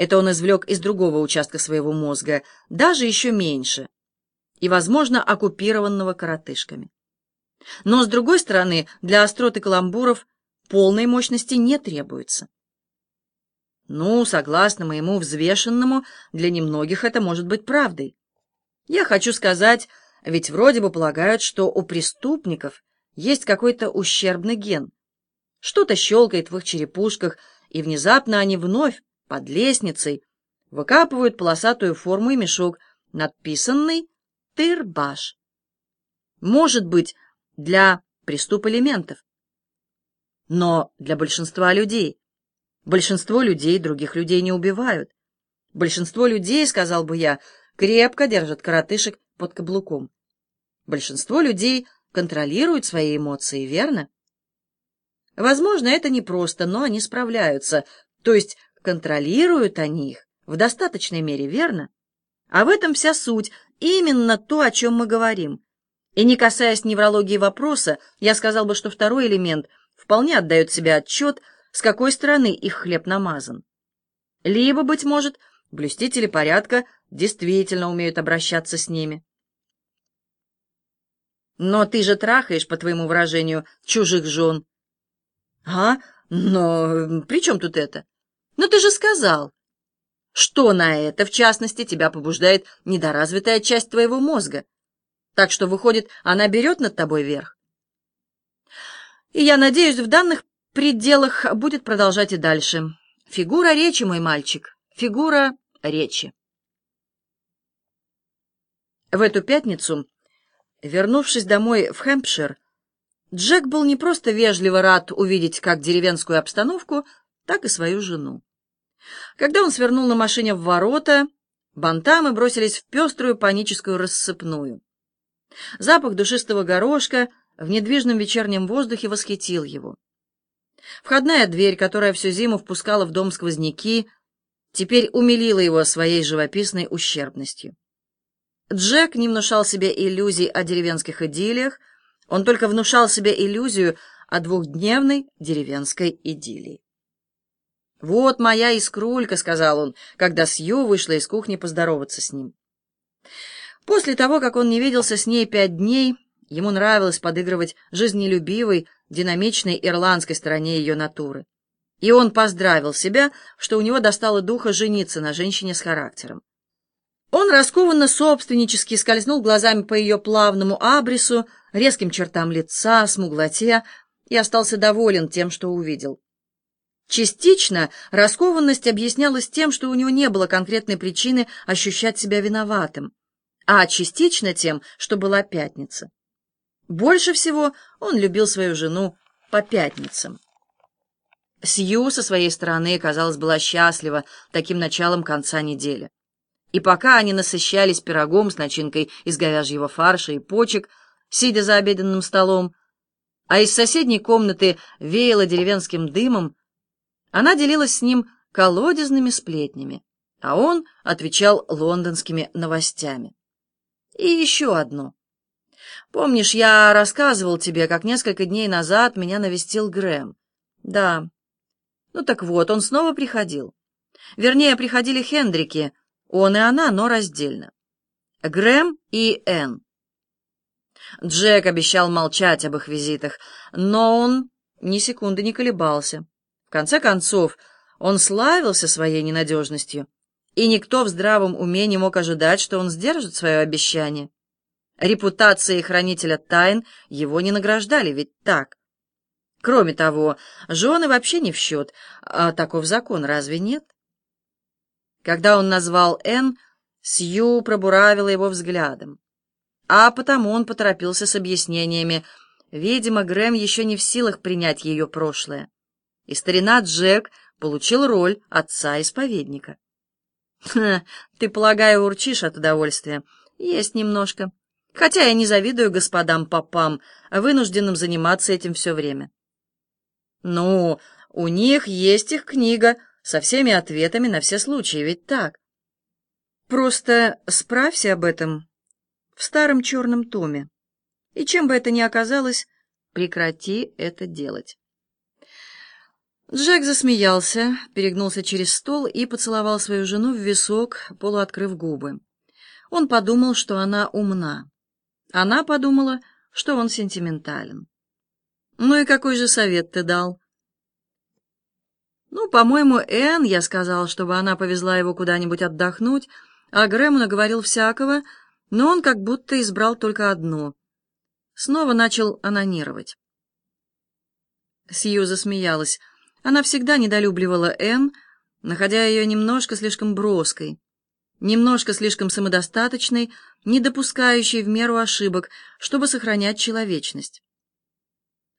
Это он извлек из другого участка своего мозга, даже еще меньше, и, возможно, оккупированного коротышками. Но, с другой стороны, для остроты каламбуров полной мощности не требуется. Ну, согласно моему взвешенному, для немногих это может быть правдой. Я хочу сказать, ведь вроде бы полагают, что у преступников есть какой-то ущербный ген. Что-то щелкает в их черепушках, и внезапно они вновь, под лестницей, выкапывают полосатую форму и мешок, надписанный «Тырбаш». Может быть, для преступ элементов. Но для большинства людей. Большинство людей других людей не убивают. Большинство людей, сказал бы я, крепко держат коротышек под каблуком. Большинство людей контролируют свои эмоции, верно? Возможно, это непросто, но они справляются. То есть контролируют они их в достаточной мере, верно? А в этом вся суть, именно то, о чем мы говорим. И не касаясь неврологии вопроса, я сказал бы, что второй элемент вполне отдает себе отчет, с какой стороны их хлеб намазан. Либо, быть может, блюстители порядка действительно умеют обращаться с ними. Но ты же трахаешь, по твоему выражению, чужих жен. А? Но при чем тут это? Но ты же сказал. Что на это, в частности, тебя побуждает недоразвитая часть твоего мозга? Так что, выходит, она берет над тобой верх. И я надеюсь, в данных пределах будет продолжать и дальше. Фигура речи, мой мальчик, фигура речи. В эту пятницу, вернувшись домой в Хэмпшир, Джек был не просто вежливо рад увидеть как деревенскую обстановку, так и свою жену. Когда он свернул на машине в ворота, бантамы бросились в пеструю паническую рассыпную. Запах душистого горошка в недвижном вечернем воздухе восхитил его. Входная дверь, которая всю зиму впускала в дом сквозняки, теперь умилила его своей живописной ущербностью. Джек не внушал себе иллюзий о деревенских идиллиях, он только внушал себе иллюзию о двухдневной деревенской идиллии. «Вот моя искрулька», — сказал он, когда Сью вышла из кухни поздороваться с ним. После того, как он не виделся с ней пять дней, ему нравилось подыгрывать жизнелюбивой, динамичной ирландской стороне ее натуры. И он поздравил себя, что у него достало духа жениться на женщине с характером. Он раскованно собственнически скользнул глазами по ее плавному абрису, резким чертам лица, смуглоте и остался доволен тем, что увидел. Частично раскованность объяснялась тем, что у него не было конкретной причины ощущать себя виноватым, а частично тем, что была пятница. Больше всего он любил свою жену по пятницам. Сью со своей стороны, казалось, была счастлива таким началом конца недели. И пока они насыщались пирогом с начинкой из говяжьего фарша и почек, сидя за обеденным столом, а из соседней комнаты веяло деревенским дымом, она делилась с ним колодезными сплетнями, а он отвечал лондонскими новостями. И еще одно. Помнишь, я рассказывал тебе, как несколько дней назад меня навестил Грэм? Да. Ну так вот, он снова приходил. Вернее, приходили Хендрики, он и она, но раздельно. Грэм и Энн. Джек обещал молчать об их визитах, но он ни секунды не колебался. Конце концов, он славился своей ненадежностью, и никто в здравом уме не мог ожидать, что он сдержит свое обещание. Репутацией хранителя тайн его не награждали, ведь так. Кроме того, жены вообще не в счет, а таков закон, разве нет? Когда он назвал Энн, Сью пробуравила его взглядом а потому он поторопился с объяснениями. Видимо, Грэм еще не в силах принять ее прошлое. И старина Джек получил роль отца-исповедника. «Ты, полагаю, урчишь от удовольствия?» «Есть немножко. Хотя я не завидую господам-попам, вынужденным заниматься этим все время». «Ну, у них есть их книга со всеми ответами на все случаи, ведь так?» «Просто справься об этом в старом черном томе. И чем бы это ни оказалось, прекрати это делать. Джек засмеялся, перегнулся через стол и поцеловал свою жену в висок, полуоткрыв губы. Он подумал, что она умна. Она подумала, что он сентиментален. «Ну и какой же совет ты дал?» «Ну, по-моему, Энн, я сказал, чтобы она повезла его куда-нибудь отдохнуть, а Грэму наговорил всякого, но он как будто избрал только одно. Снова начал анонировать». Сью засмеялась. Она всегда недолюбливала Энн, находя ее немножко слишком броской, немножко слишком самодостаточной, не допускающей в меру ошибок, чтобы сохранять человечность.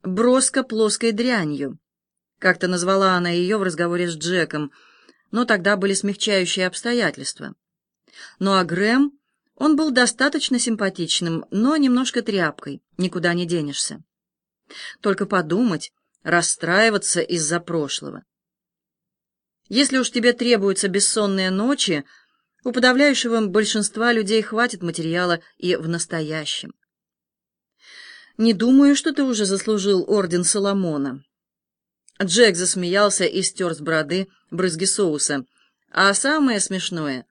«Броско плоской дрянью», как-то назвала она ее в разговоре с Джеком, но тогда были смягчающие обстоятельства. Ну а Грэм, он был достаточно симпатичным, но немножко тряпкой, никуда не денешься. Только подумать, расстраиваться из-за прошлого. Если уж тебе требуются бессонные ночи, у подавляющего большинства людей хватит материала и в настоящем. Не думаю, что ты уже заслужил орден Соломона. Джек засмеялся и стер с бороды брызги соуса. А самое смешное,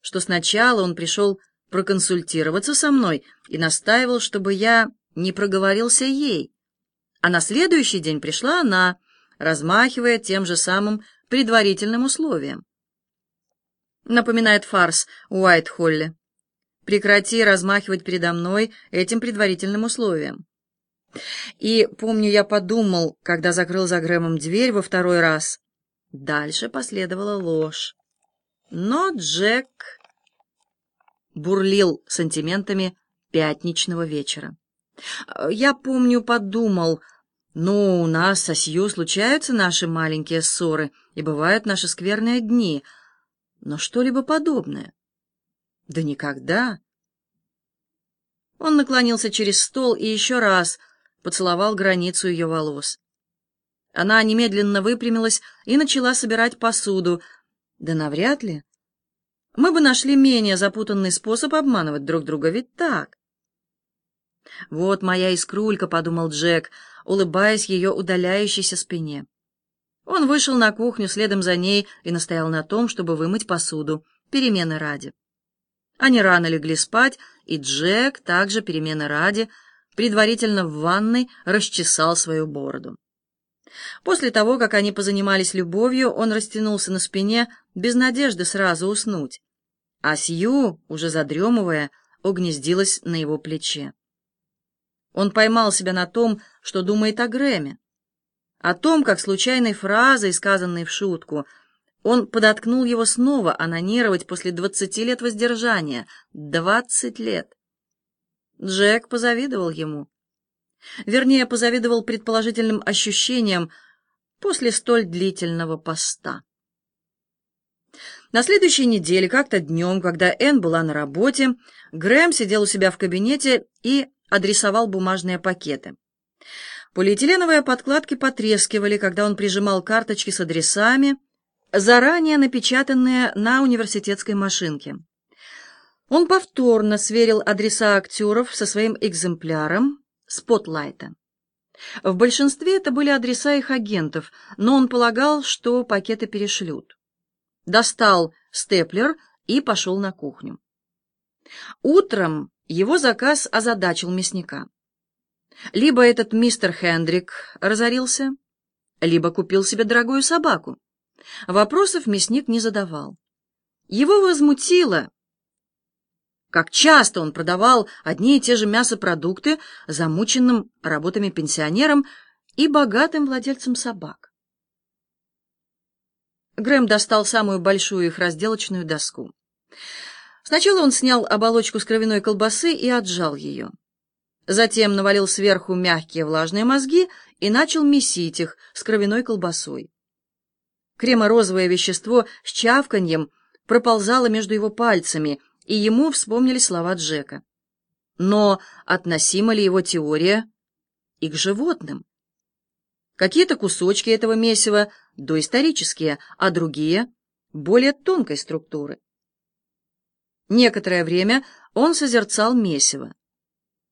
что сначала он пришел проконсультироваться со мной и настаивал, чтобы я не проговорился ей. А на следующий день пришла она, размахивая тем же самым предварительным условием. Напоминает фарс Уайт-Холли. Прекрати размахивать передо мной этим предварительным условием. И, помню, я подумал, когда закрыл за Грэмом дверь во второй раз. Дальше последовала ложь. Но Джек бурлил сантиментами пятничного вечера. Я, помню, подумал, ну, у нас со Сью случаются наши маленькие ссоры, и бывают наши скверные дни, но что-либо подобное. Да никогда. Он наклонился через стол и еще раз поцеловал границу ее волос. Она немедленно выпрямилась и начала собирать посуду. Да навряд ли. Мы бы нашли менее запутанный способ обманывать друг друга, ведь так? «Вот моя искрулька», — подумал Джек, улыбаясь ее удаляющейся спине. Он вышел на кухню следом за ней и настоял на том, чтобы вымыть посуду, перемены ради. Они рано легли спать, и Джек, также перемены ради, предварительно в ванной расчесал свою бороду. После того, как они позанимались любовью, он растянулся на спине, без надежды сразу уснуть, а Сью, уже задремывая, угнездилась на его плече. Он поймал себя на том, что думает о Грэме, о том, как случайной фразой, сказанной в шутку, он подоткнул его снова анонировать после двадцати лет воздержания. Двадцать лет. Джек позавидовал ему. Вернее, позавидовал предположительным ощущениям после столь длительного поста. На следующей неделе, как-то днем, когда Энн была на работе, Грэм сидел у себя в кабинете и адресовал бумажные пакеты. Полиэтиленовые подкладки потрескивали, когда он прижимал карточки с адресами, заранее напечатанные на университетской машинке. Он повторно сверил адреса актеров со своим экземпляром спотлайта. В большинстве это были адреса их агентов, но он полагал, что пакеты перешлют. Достал степлер и пошел на кухню. Утром его заказ озадачил мясника. Либо этот мистер Хендрик разорился, либо купил себе дорогую собаку. Вопросов мясник не задавал. Его возмутило, как часто он продавал одни и те же мясопродукты замученным работами пенсионерам и богатым владельцам собак. Грэм достал самую большую их разделочную доску. Сначала он снял оболочку с кровяной колбасы и отжал ее. Затем навалил сверху мягкие влажные мозги и начал месить их с кровяной колбасой. Кремо-розовое вещество с чавканьем проползало между его пальцами, и ему вспомнили слова Джека. Но относима ли его теория и к животным? Какие-то кусочки этого месива доисторические, а другие — более тонкой структуры. Некоторое время он созерцал месиво,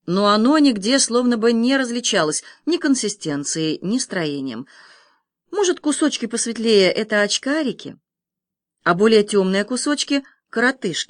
но оно нигде словно бы не различалось ни консистенцией, ни строением. Может, кусочки посветлее — это очкарики, а более темные кусочки — коротышки.